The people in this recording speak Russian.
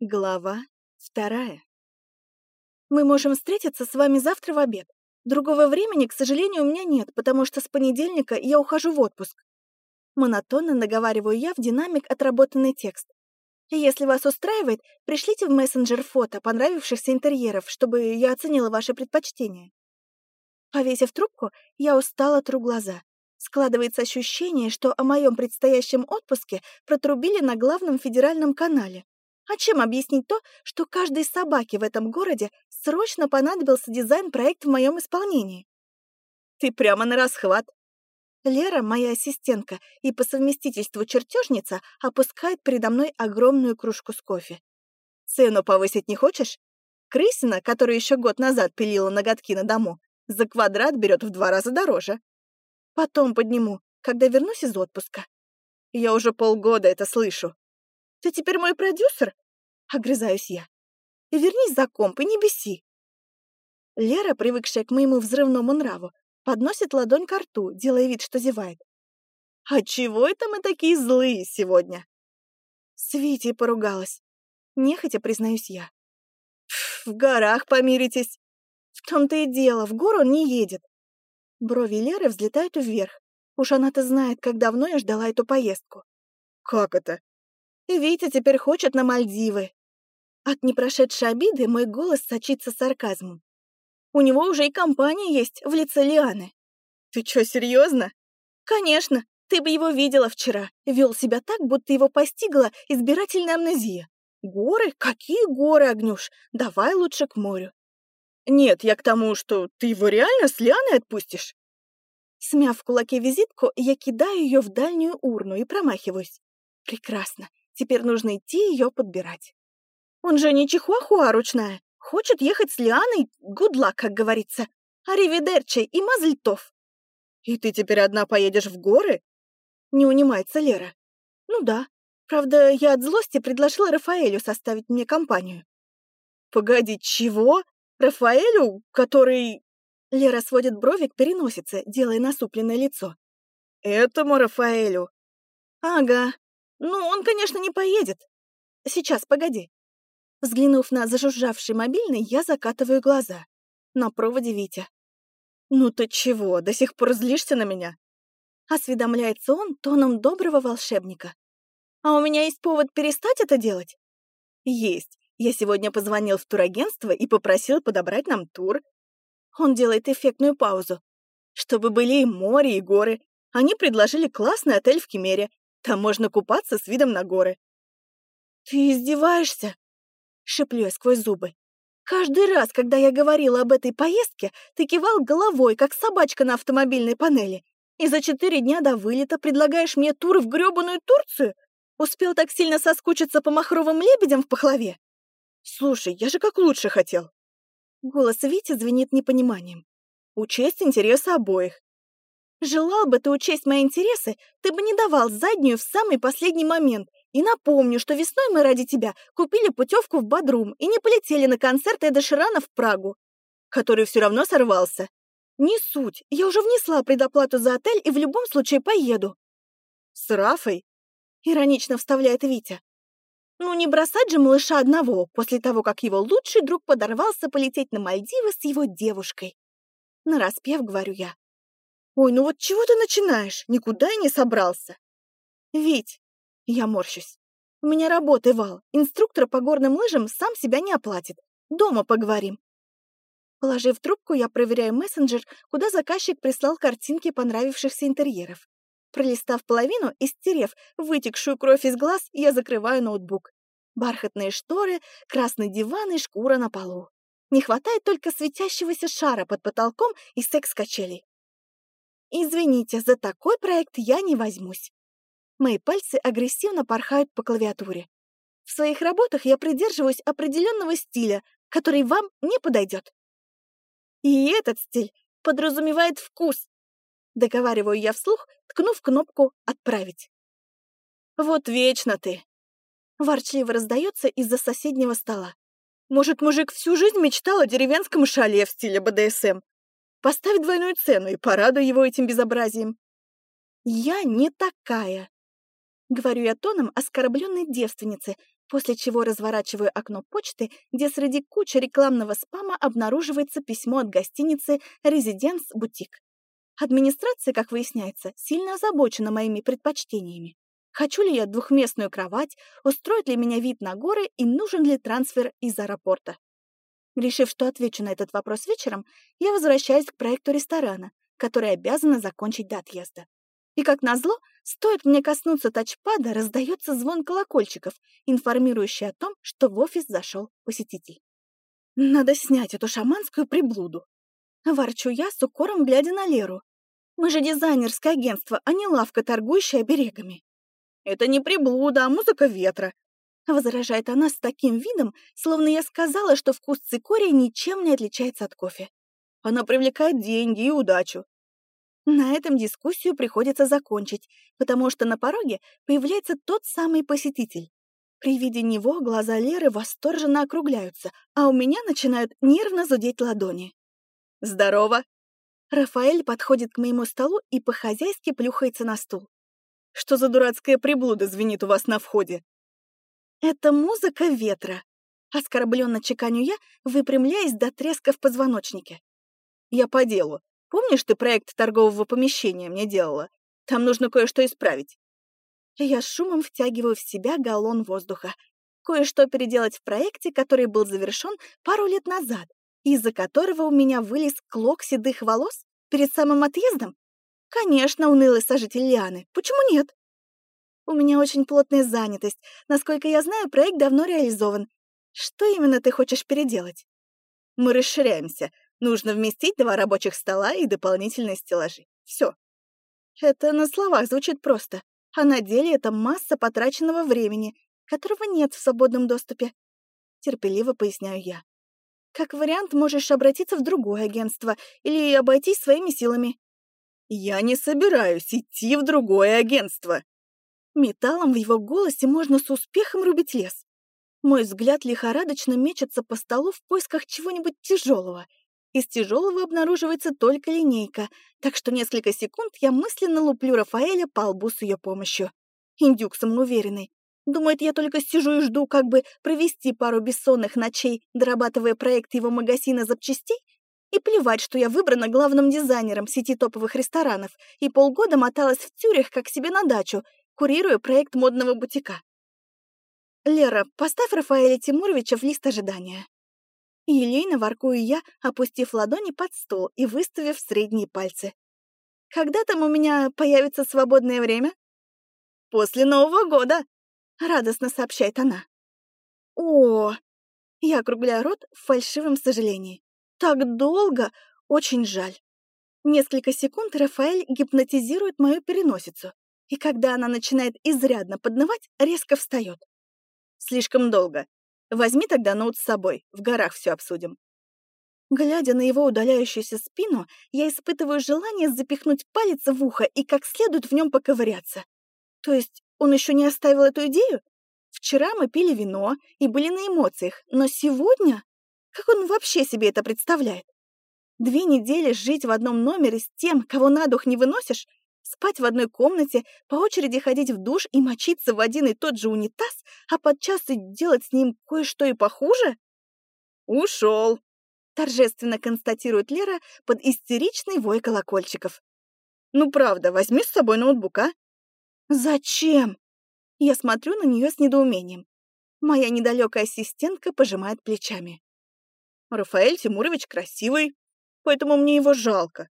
Глава вторая. Мы можем встретиться с вами завтра в обед. Другого времени, к сожалению, у меня нет, потому что с понедельника я ухожу в отпуск. Монотонно наговариваю я в динамик отработанный текст. Если вас устраивает, пришлите в мессенджер фото понравившихся интерьеров, чтобы я оценила ваши предпочтения. Повесив трубку, я устало тру глаза. Складывается ощущение, что о моем предстоящем отпуске протрубили на главном федеральном канале. А чем объяснить то, что каждой собаке в этом городе срочно понадобился дизайн-проект в моем исполнении? Ты прямо на расхват. Лера, моя ассистентка и по совместительству чертежница, опускает передо мной огромную кружку с кофе. Цену повысить не хочешь? Крысина, которая еще год назад пилила ноготки на дому, за квадрат берет в два раза дороже. Потом подниму, когда вернусь из отпуска. Я уже полгода это слышу. Ты теперь мой продюсер? Огрызаюсь я. И вернись за комп и не беси. Лера, привыкшая к моему взрывному нраву, подносит ладонь к рту, делая вид, что зевает. «А чего это мы такие злые сегодня?» С Витей поругалась. Нехотя признаюсь я. «В горах помиритесь!» «В том-то и дело, в гору он не едет!» Брови Леры взлетают вверх. Уж она-то знает, как давно я ждала эту поездку. «Как это?» И Витя теперь хочет на Мальдивы. От непрошедшей обиды мой голос сочится сарказмом. У него уже и компания есть в лице Лианы. Ты чё, серьезно? Конечно, ты бы его видела вчера. Вел себя так, будто его постигла избирательная амнезия. Горы? Какие горы, Огнюш? Давай лучше к морю. Нет, я к тому, что ты его реально с Лианой отпустишь. Смяв в кулаке визитку, я кидаю ее в дальнюю урну и промахиваюсь. Прекрасно. Теперь нужно идти ее подбирать. Он же не чихуахуа ручная. Хочет ехать с Лианой, гудла, как говорится. Аривидерчи и мазльтов. И ты теперь одна поедешь в горы? Не унимается Лера. Ну да. Правда, я от злости предложила Рафаэлю составить мне компанию. Погоди, чего? Рафаэлю, который... Лера сводит брови к переносице, делая насупленное лицо. Этому Рафаэлю. Ага, ну, он, конечно, не поедет. Сейчас, погоди. Взглянув на зажужжавший мобильный, я закатываю глаза. На проводе Витя. «Ну ты чего, до сих пор злишься на меня?» Осведомляется он тоном доброго волшебника. «А у меня есть повод перестать это делать?» «Есть. Я сегодня позвонил в турагентство и попросил подобрать нам тур». Он делает эффектную паузу. «Чтобы были и море, и горы. Они предложили классный отель в Кемере. Там можно купаться с видом на горы. «Ты издеваешься?» — шеплю я сквозь зубы. «Каждый раз, когда я говорила об этой поездке, ты кивал головой, как собачка на автомобильной панели, и за четыре дня до вылета предлагаешь мне тур в грёбаную Турцию? Успел так сильно соскучиться по махровым лебедям в пахлаве? Слушай, я же как лучше хотел». Голос Вити звенит непониманием. Учесть интересы обоих. Желал бы ты учесть мои интересы, ты бы не давал заднюю в самый последний момент. И напомню, что весной мы ради тебя купили путевку в Бадрум и не полетели на концерт Эда Ширана в Прагу, который все равно сорвался. Не суть, я уже внесла предоплату за отель и в любом случае поеду. С Рафой? Иронично вставляет Витя. Ну не бросать же малыша одного после того, как его лучший друг подорвался полететь на Мальдивы с его девушкой. Нараспев, говорю я. «Ой, ну вот чего ты начинаешь? Никуда я не собрался!» «Вить!» Я морщусь. «У меня работы вал. Инструктор по горным лыжам сам себя не оплатит. Дома поговорим». Положив трубку, я проверяю мессенджер, куда заказчик прислал картинки понравившихся интерьеров. Пролистав половину и стерев вытекшую кровь из глаз, я закрываю ноутбук. Бархатные шторы, красный диван и шкура на полу. Не хватает только светящегося шара под потолком и секс-качелей. Извините, за такой проект я не возьмусь. Мои пальцы агрессивно порхают по клавиатуре. В своих работах я придерживаюсь определенного стиля, который вам не подойдет. И этот стиль подразумевает вкус. Договариваю я вслух, ткнув кнопку «Отправить». «Вот вечно ты!» Ворчливо раздается из-за соседнего стола. Может, мужик всю жизнь мечтал о деревенском шале в стиле БДСМ, Поставь двойную цену и порадуй его этим безобразием. Я не такая. Говорю я тоном оскорбленной девственницы, после чего разворачиваю окно почты, где среди кучи рекламного спама обнаруживается письмо от гостиницы «Резиденс Бутик». Администрация, как выясняется, сильно озабочена моими предпочтениями. Хочу ли я двухместную кровать, устроит ли меня вид на горы и нужен ли трансфер из аэропорта. Решив, что отвечу на этот вопрос вечером, я возвращаюсь к проекту ресторана, который обязана закончить до отъезда. И, как назло, стоит мне коснуться тачпада, раздается звон колокольчиков, информирующий о том, что в офис зашел посетитель. Надо снять эту шаманскую приблуду. Ворчу я с укором, глядя на Леру. Мы же дизайнерское агентство, а не лавка, торгующая берегами. Это не приблуда, а музыка ветра. Возражает она с таким видом, словно я сказала, что вкус цикория ничем не отличается от кофе. Она привлекает деньги и удачу. На этом дискуссию приходится закончить, потому что на пороге появляется тот самый посетитель. При виде него глаза Леры восторженно округляются, а у меня начинают нервно зудеть ладони. «Здорово!» Рафаэль подходит к моему столу и по-хозяйски плюхается на стул. «Что за дурацкая приблуда звенит у вас на входе?» «Это музыка ветра», — оскорбленно чеканю я, выпрямляясь до треска в позвоночнике. «Я по делу. Помнишь, ты проект торгового помещения мне делала? Там нужно кое-что исправить». Я шумом втягиваю в себя галлон воздуха. Кое-что переделать в проекте, который был завершен пару лет назад, из-за которого у меня вылез клок седых волос перед самым отъездом? Конечно, унылый сожитель Лианы. Почему нет? У меня очень плотная занятость. Насколько я знаю, проект давно реализован. Что именно ты хочешь переделать? Мы расширяемся. Нужно вместить два рабочих стола и дополнительные стеллажи. Все. Это на словах звучит просто, а на деле это масса потраченного времени, которого нет в свободном доступе. Терпеливо поясняю я. Как вариант, можешь обратиться в другое агентство или обойтись своими силами. Я не собираюсь идти в другое агентство. Металлом в его голосе можно с успехом рубить лес. Мой взгляд лихорадочно мечется по столу в поисках чего-нибудь тяжелого. Из тяжелого обнаруживается только линейка, так что несколько секунд я мысленно луплю Рафаэля по лбу с ее помощью. Индюк самоуверенный. Думает, я только сижу и жду, как бы провести пару бессонных ночей, дорабатывая проект его магазина запчастей? И плевать, что я выбрана главным дизайнером сети топовых ресторанов и полгода моталась в Цюрих как себе на дачу, курируя проект модного бутика. «Лера, поставь Рафаэля Тимуровича в лист ожидания». Елейно воркую я, опустив ладони под стол и выставив средние пальцы. «Когда там у меня появится свободное время?» «После Нового года», — радостно сообщает она. «О!» Я округляю рот в фальшивом сожалении. «Так долго! Очень жаль!» Несколько секунд Рафаэль гипнотизирует мою переносицу, и когда она начинает изрядно поднывать, резко встает. «Слишком долго. Возьми тогда ноут с собой, в горах все обсудим». Глядя на его удаляющуюся спину, я испытываю желание запихнуть палец в ухо и как следует в нем поковыряться. То есть он еще не оставил эту идею? Вчера мы пили вино и были на эмоциях, но сегодня? Как он вообще себе это представляет? Две недели жить в одном номере с тем, кого на дух не выносишь, спать в одной комнате, по очереди ходить в душ и мочиться в один и тот же унитаз, а подчас и делать с ним кое-что и похуже? «Ушел», — торжественно констатирует Лера под истеричный вой колокольчиков. «Ну правда, возьми с собой ноутбук, а? «Зачем?» Я смотрю на нее с недоумением. Моя недалекая ассистентка пожимает плечами. «Рафаэль Тимурович красивый, поэтому мне его жалко.